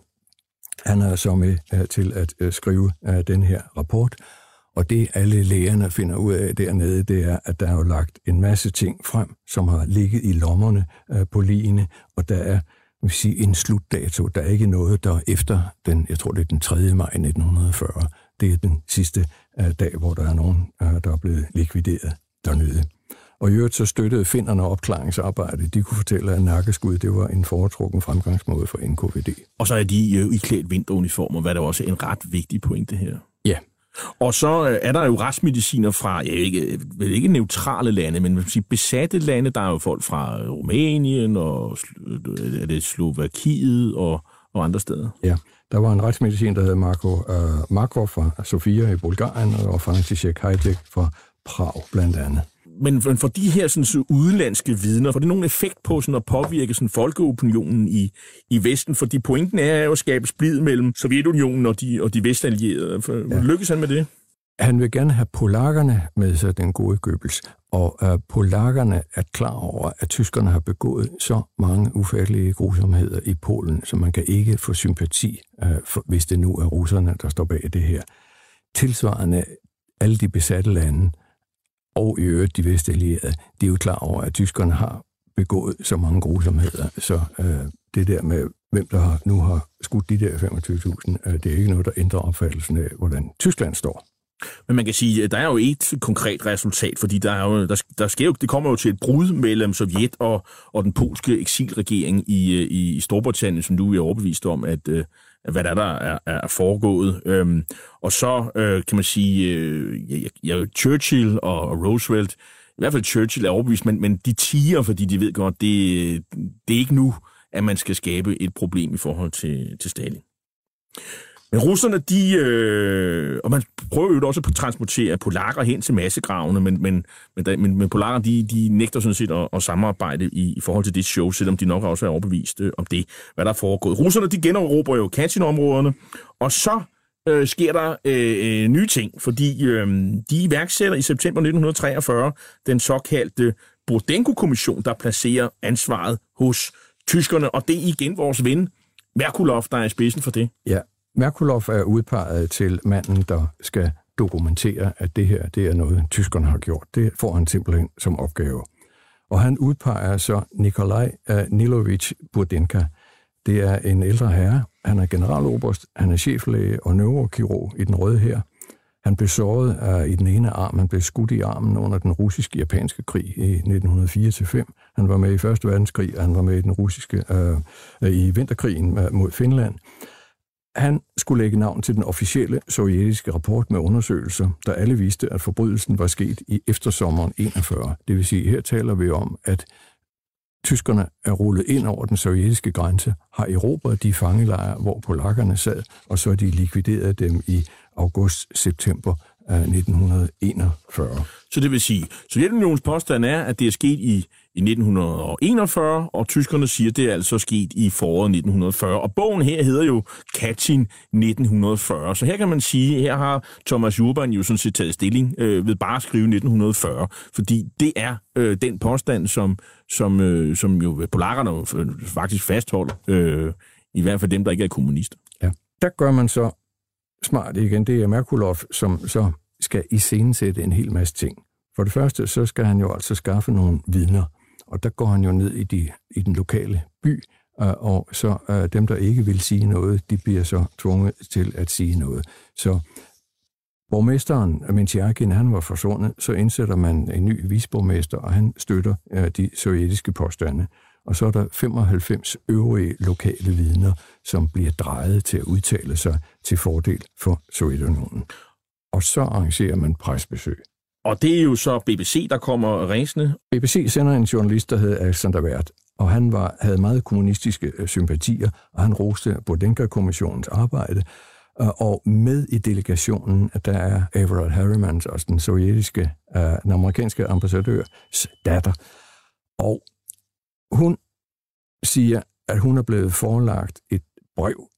han er så med øh, til at øh, skrive øh, den her rapport. Og det alle lægerne finder ud af dernede, det er, at der er jo lagt en masse ting frem, som har ligget i lommerne øh, på ligene, og der er vil sige, en slutdato. Der er ikke noget, der efter den, jeg tror det er den 3. maj 1940, det er den sidste øh, dag, hvor der er nogen, øh, der er blevet likvideret dernede. Og i øvrigt så støttede finderne opklaringsarbejde. De kunne fortælle, at nakkeskud det var en foretrukken fremgangsmåde for NKVD. Og så er de øh, iklædt vinteruniformer, hvad der også er en ret vigtig pointe her. Og så øh, er der jo retsmediciner fra, ja, ikke, vel ikke neutrale lande, men man sige, besatte lande. Der er jo folk fra øh, Rumænien og øh, er det Slovakiet og, og andre steder. Ja, der var en retsmedicin, der hed Marco uh, Markov fra Sofia i Bulgarien, og František Heidek fra Prag blandt andet. Men for, for de her sådan, så udenlandske vidner, får det nogen effekt på sådan, at påvirke sådan, folkeopinionen i, i Vesten? Fordi pointen er jo at skabe splid mellem Sovjetunionen og de, og de vestallierede. Ja. Lykkes han med det? Han vil gerne have polakkerne med sig, den gode Goebbels. Og uh, polakkerne er klar over, at tyskerne har begået så mange ufattelige grusomheder i Polen, så man kan ikke få sympati, uh, for, hvis det nu er russerne, der står bag det her. Tilsvarende alle de besatte lande, og i øvrigt de vestallierede, de er jo klar over, at tyskerne har begået så mange grusomheder. Så øh, det der med, hvem der har, nu har skudt de der 25.000, øh, det er ikke noget, der ændrer opfattelsen af, hvordan Tyskland står. Men man kan sige, at der er jo et konkret resultat, fordi der, er jo, der, der sker jo, det kommer jo til et brud mellem Sovjet og, og den polske eksilregering i, øh, i, i Storbritannien, som du er overbevist om, at, øh, at hvad der, der er, er foregået. Øhm, og så øh, kan man sige, øh, ja, ja, Churchill og, og Roosevelt, i hvert fald Churchill er overbevist, men, men de tiger, fordi de ved godt, det, det er ikke nu, at man skal skabe et problem i forhold til, til Stalin. Men russerne, de... Øh, og man prøver jo også at transportere polakker hen til massegravene, men, men, men, men, men polakker, de, de nægter sådan set at, at samarbejde i, i forhold til det show, selvom de nok også er overbeviste øh, om det, hvad der er foregået. Russerne, de generober jo Katyn-områderne, og så øh, sker der øh, øh, nye ting, fordi øh, de iværksætter i september 1943 den såkaldte Burdenko-kommission, der placerer ansvaret hos tyskerne, og det er igen vores ven Merkulov, der er i spidsen for det. Ja, Merkulov er udpeget til manden, der skal dokumentere, at det her det er noget, tyskerne har gjort. Det får han simpelthen som opgave. Og han udpeger så Nikolaj Nilovich Burdenka. Det er en ældre herre. Han er generaloberst, han er cheflæge og neurokirurg i den røde her. Han blev såret uh, i den ene arm. Han blev skudt i armen under den russiske-japanske krig i 1904-5. Han var med i Første Verdenskrig, og han var med i den russiske uh, i vinterkrigen uh, mod Finland. Han skulle lægge navn til den officielle sovjetiske rapport med undersøgelser, der alle viste, at forbrydelsen var sket i eftersommeren 41. Det vil sige, her taler vi om, at tyskerne er rullet ind over den sovjetiske grænse, har erobret de fangelejre, hvor polakkerne sad, og så har de likvideret dem i august-september øh, 1941. Så det vil sige, Sovjetunionens påstand er, at det er sket i, i 1941, og tyskerne siger, at det er altså sket i foråret 1940. Og bogen her hedder jo Katyn 1940. Så her kan man sige, her har Thomas Urban jo sådan set taget stilling øh, ved bare at skrive 1940, fordi det er øh, den påstand, som, som, øh, som jo polakkerne faktisk fastholder, øh, i hvert fald dem, der ikke er kommunister. Ja, der gør man så smart igen, det er Merkulov, som så skal iscenesætte en hel masse ting. For det første, så skal han jo altså skaffe nogle vidner, og der går han jo ned i, de, i den lokale by, øh, og så øh, dem, der ikke vil sige noget, de bliver så tvunget til at sige noget. Så borgmesteren, Menchiakin, han var forsvundet, så indsætter man en ny visborgmester, og han støtter øh, de sovjetiske påstande og så er der 95 øvrige lokale vidner, som bliver drejet til at udtale sig til fordel for Sovjetunionen. Og så arrangerer man presbesøg. Og det er jo så BBC, der kommer ræsende? BBC sender en journalist, der hedder Alexander Wert, og han var, havde meget kommunistiske øh, sympatier, og han roste Bodenka-kommissionens arbejde. Øh, og med i delegationen, der er Averett Harriman, også altså den sovjetiske, øh, den amerikanske ambassadørs datter. Og hun siger, at hun er blevet forelagt et brev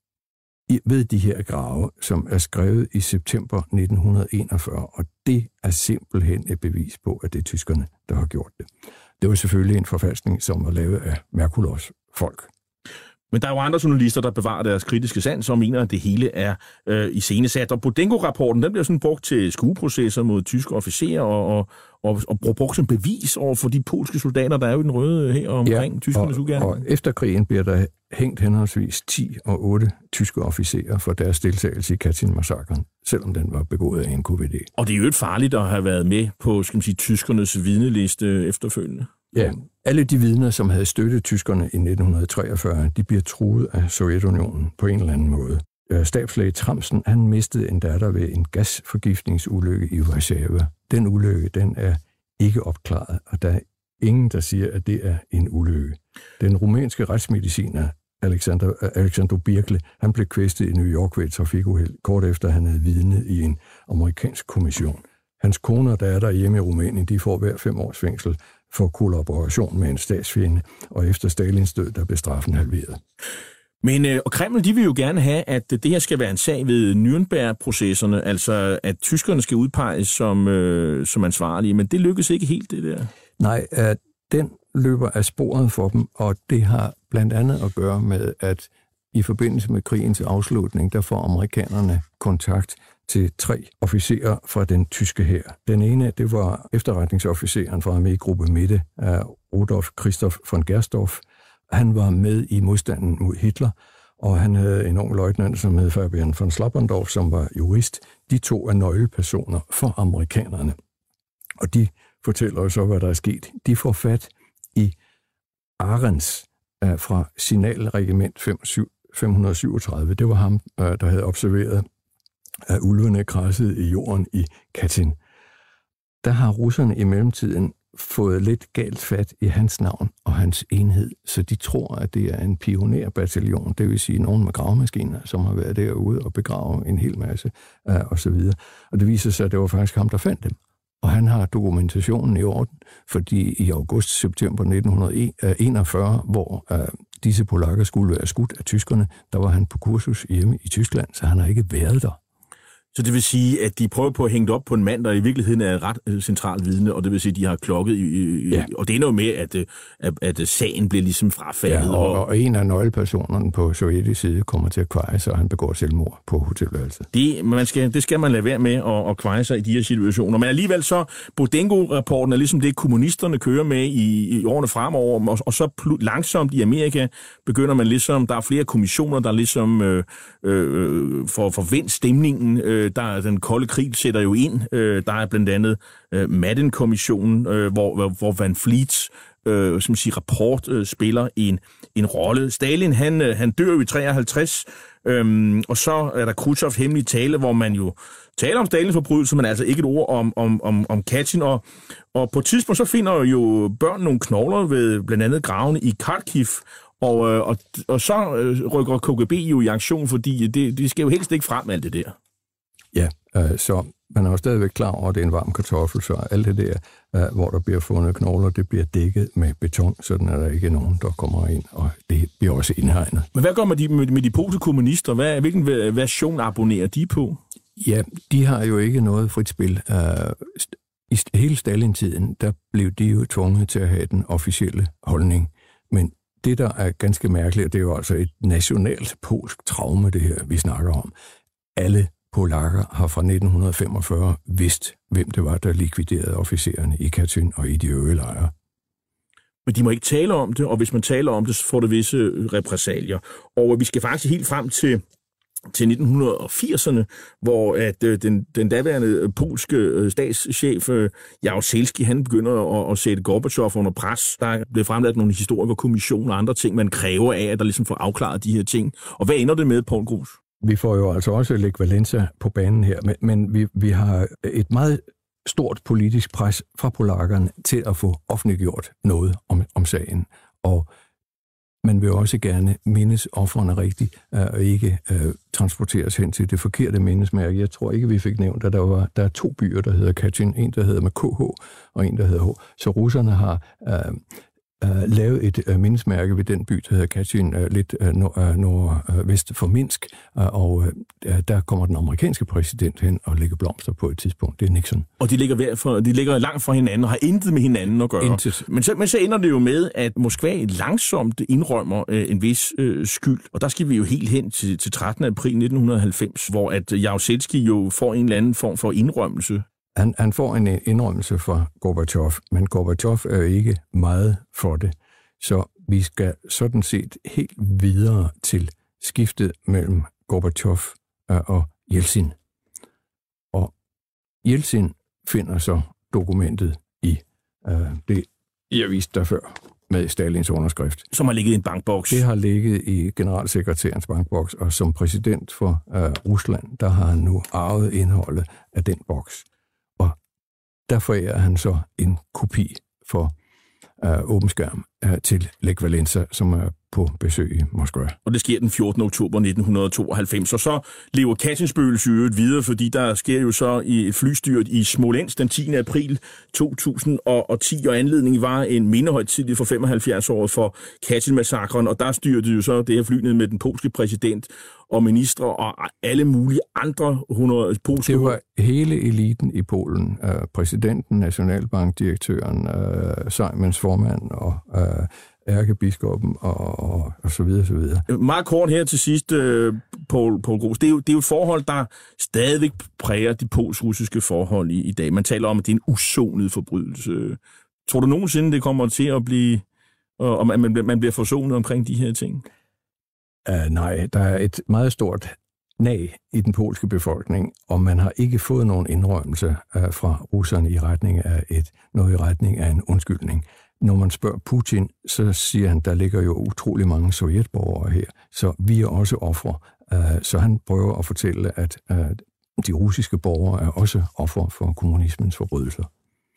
ved de her grave, som er skrevet i september 1941, og det er simpelthen et bevis på, at det er tyskerne, der har gjort det. Det var selvfølgelig en forfalskning, som var lavet af Merkulovs folk. Men der er jo andre journalister, der bevarer deres kritiske sans og mener, at det hele er øh, i scenesat. Og Bodenko-rapporten, den bliver sådan brugt til skueprocesser mod tyske officerer og, og, og, og brugt som bevis over for de polske soldater, der er jo i den røde her omkring ja, tyskernes og, og efter krigen bliver der hængt henholdsvis 10 og 8 tyske officerer for deres deltagelse i Katyn-massakren, selvom den var begået af en KVD. Og det er jo et farligt at have været med på skal man sige, tyskernes vidneliste efterfølgende. Ja, alle de vidner, som havde støttet tyskerne i 1943, de bliver truet af Sovjetunionen på en eller anden måde. Øh, stabslæge Tramsen, han mistede en datter ved en gasforgiftningsulykke i Warszawa. Den ulykke, den er ikke opklaret, og der er ingen, der siger, at det er en ulykke. Den rumænske retsmediciner Alexander, øh, Alexander Birkle, han blev kvæstet i New York ved et trafikuheld, kort efter han havde vidnet i en amerikansk kommission. Hans kone og datter hjemme i Rumænien, de får hver fem års fængsel for kollaboration med en statsfjende, og efter Stalins død, der blev straffen halveret. Men øh, og Kreml, de vil jo gerne have, at det her skal være en sag ved Nürnberg-processerne, altså at tyskerne skal udpeges som, øh, som ansvarlige, men det lykkes ikke helt, det der. Nej, at den løber af sporet for dem, og det har blandt andet at gøre med, at i forbindelse med krigens afslutning, der får amerikanerne kontakt til tre officerer fra den tyske hær. Den ene, det var efterretningsofficeren fra armégruppe Mitte, Rudolf Christoph von Gerstorff. Han var med i modstanden mod Hitler, og han havde en ung løjtnant, som hed Fabian von Slappendorf, som var jurist. De to er nøglepersoner for amerikanerne. Og de fortæller så, hvad der er sket. De får fat i Arens øh, fra Signalregiment 537. Det var ham, øh, der havde observeret, at ulvene græssede i jorden i Katyn. Der har russerne i mellemtiden fået lidt galt fat i hans navn og hans enhed, så de tror, at det er en pionerbataljon, det vil sige nogen med gravemaskiner, som har været derude og begrave en hel masse uh, og så videre. Og det viser sig, at det var faktisk ham, der fandt dem. Og han har dokumentationen i orden, fordi i august-september 1941, øh, hvor uh, disse polakker skulle være skudt af tyskerne, der var han på kursus hjemme i Tyskland, så han har ikke været der. Så det vil sige, at de prøver på at hænge det op på en mand, der i virkeligheden er et ret øh, centralt vidne, og det vil sige, at de har klokket i... Ja. Og det er noget med, at, øh, at, at sagen bliver ligesom frafaldet. Ja, og, og en af nøglepersonerne på sovjetisk side kommer til at kveje sig, og han begår selvmord på hotelværelset. Det, man skal, det skal man lade være med at, at kveje sig i de her situationer. Men alligevel så, Bodengo-rapporten er ligesom det, kommunisterne kører med i, i årene fremover, og, og så langsomt i Amerika begynder man ligesom, der er flere kommissioner, der ligesom øh, øh, får forvendt stemningen øh, Øh, der den kolde krig sætter jo ind. Øh, der er blandt andet øh, Madden-kommissionen, øh, hvor, hvor Van Fleets øh, som siger, rapport øh, spiller en, en rolle. Stalin, han, øh, han dør jo i 53, øhm, og så er der Khrushchev hemmelig tale, hvor man jo taler om Stalins forbrydelse, men altså ikke et ord om, om, om, om Katyn. Og, og på et tidspunkt så finder jo børn nogle knogler ved blandt andet gravene i Kharkiv, og, øh, og, og så øh, rykker KGB jo i aktion, fordi det, det skal jo helst ikke frem alt det der. Ja, øh, så man er jo stadigvæk klar over, at det er en varm kartoffel, så alt det der, øh, hvor der bliver fundet knogler, det bliver dækket med beton, så der er ikke nogen, der kommer ind, og det bliver også indhegnet. Men hvad gør man de, med, med de polske kommunister? Hvad, hvilken version abonnerer de på? Ja, de har jo ikke noget frit spil. Uh, I hele Stalin-tiden, der blev de jo tvunget til at have den officielle holdning. Men det, der er ganske mærkeligt, det er jo altså et nationalt polsk traume, det her, vi snakker om. Alle polakker har fra 1945 vidst, hvem det var, der likviderede officererne i Katyn og i de øvrige lejre. Men de må ikke tale om det, og hvis man taler om det, så får det visse øh, repræsalier. Og øh, vi skal faktisk helt frem til til 1980'erne, hvor at øh, den, den daværende øh, polske øh, statschef øh, Jaruzelski, han begynder at, at sætte Gorbachev under pres. Der blev fremlagt nogle historikerkommissioner og andre ting, man kræver af, at der ligesom får afklaret de her ting. Og hvad ender det med, Poul Grus? Vi får jo altså også Lech Valenza på banen her, men, men vi, vi har et meget stort politisk pres fra polakkerne til at få offentliggjort noget om, om sagen. Og man vil også gerne mindes offrene rigtigt, øh, og ikke uh, transporteres hen til det forkerte mindesmærke. Jeg tror ikke, vi fik nævnt, at der, var, der er to byer, der hedder Katyn. En, der hedder med KH, og en, der hedder H. Så russerne har uh, uh, lavet et uh, mindesmærke ved den by, der hedder Katyn, uh, lidt uh, nord, uh, nordvest for Minsk, uh, og uh, der kommer den amerikanske præsident hen og lægger blomster på et tidspunkt. Det er Nixon. Og de ligger, for, de ligger langt fra hinanden og har intet med hinanden at gøre. Intet. Men så, men så ender det jo med, at Moskva langsomt indrømmer uh, en vis uh, skyld. Og der skal vi jo helt hen til, til 13. april 1990, hvor at Jaruzelski jo får en eller anden form for indrømmelse han, han får en indrømmelse fra Gorbachev, men Gorbachev er ikke meget for det. Så vi skal sådan set helt videre til skiftet mellem Gorbachev øh, og Jeltsin. Og Jeltsin finder så dokumentet i øh, det, jeg viste der før. med Stalins underskrift. Som har ligget i en bankboks. Det har ligget i generalsekretærens bankboks, og som præsident for uh, Rusland, der har han nu arvet indholdet af den boks. Der forærer han så en kopi for øh, åben skærm til Lech Valenza, som er på besøg i Moskva. Og det sker den 14. oktober 1992. Og så lever Kattinsbøgels jo videre, fordi der sker jo så i et flystyrt i Smolensk den 10. april 2010, og anledningen var en mindehøjtidlig for 75 år for Katyn-massakren, og der styrte jo så det her flynet med den polske præsident og ministre og alle mulige andre 100 polske... Det var hele eliten i Polen. Uh, præsidenten, nationalbankdirektøren, uh, Simons formand og uh, ærkebiskoppen og, og, og så videre, så videre. Meget kort her til sidst, uh, Paul, Paul Gros. Det er, jo, det er jo et forhold, der stadigvæk præger de pols-russiske forhold i, i dag. Man taler om, at det er en usonet forbrydelse. Tror du nogensinde, det kommer til at blive, og man, man bliver forsonet omkring de her ting? Uh, nej, der er et meget stort nag i den polske befolkning, og man har ikke fået nogen indrømmelse uh, fra russerne i retning af et, noget i retning af en undskyldning. Når man spørger Putin, så siger han, der ligger jo utrolig mange sovjetborgere her, så vi er også ofre. Øh, så han prøver at fortælle, at øh, de russiske borgere er også ofre for kommunismens forbrydelser.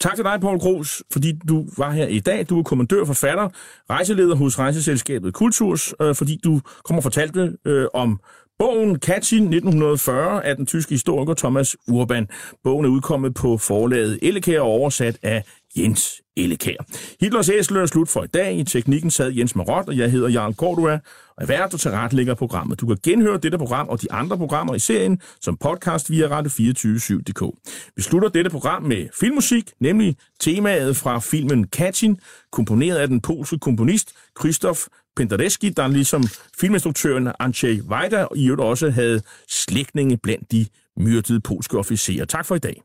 Tak til dig, Paul Gros, fordi du var her i dag. Du er kommandør, forfatter, rejseleder hos rejseselskabet Kulturs, øh, fordi du kommer og fortalte om bogen Katyn 1940 af den tyske historiker Thomas Urban. Bogen er udkommet på forlaget Ellekær og oversat af Jens Ellekær. Hitlers æsel er slut for i dag. I teknikken sad Jens Marot, og jeg hedder Jarl Cordua, og er vært ret ligger programmet. Du kan genhøre dette program og de andre programmer i serien som podcast via radio247.dk. Vi slutter dette program med filmmusik, nemlig temaet fra filmen Katyn, komponeret af den polske komponist Krzysztof Penderecki, der ligesom filminstruktøren Andrzej Wajda i øvrigt også havde slægtninge blandt de myrdede polske officerer. Tak for i dag.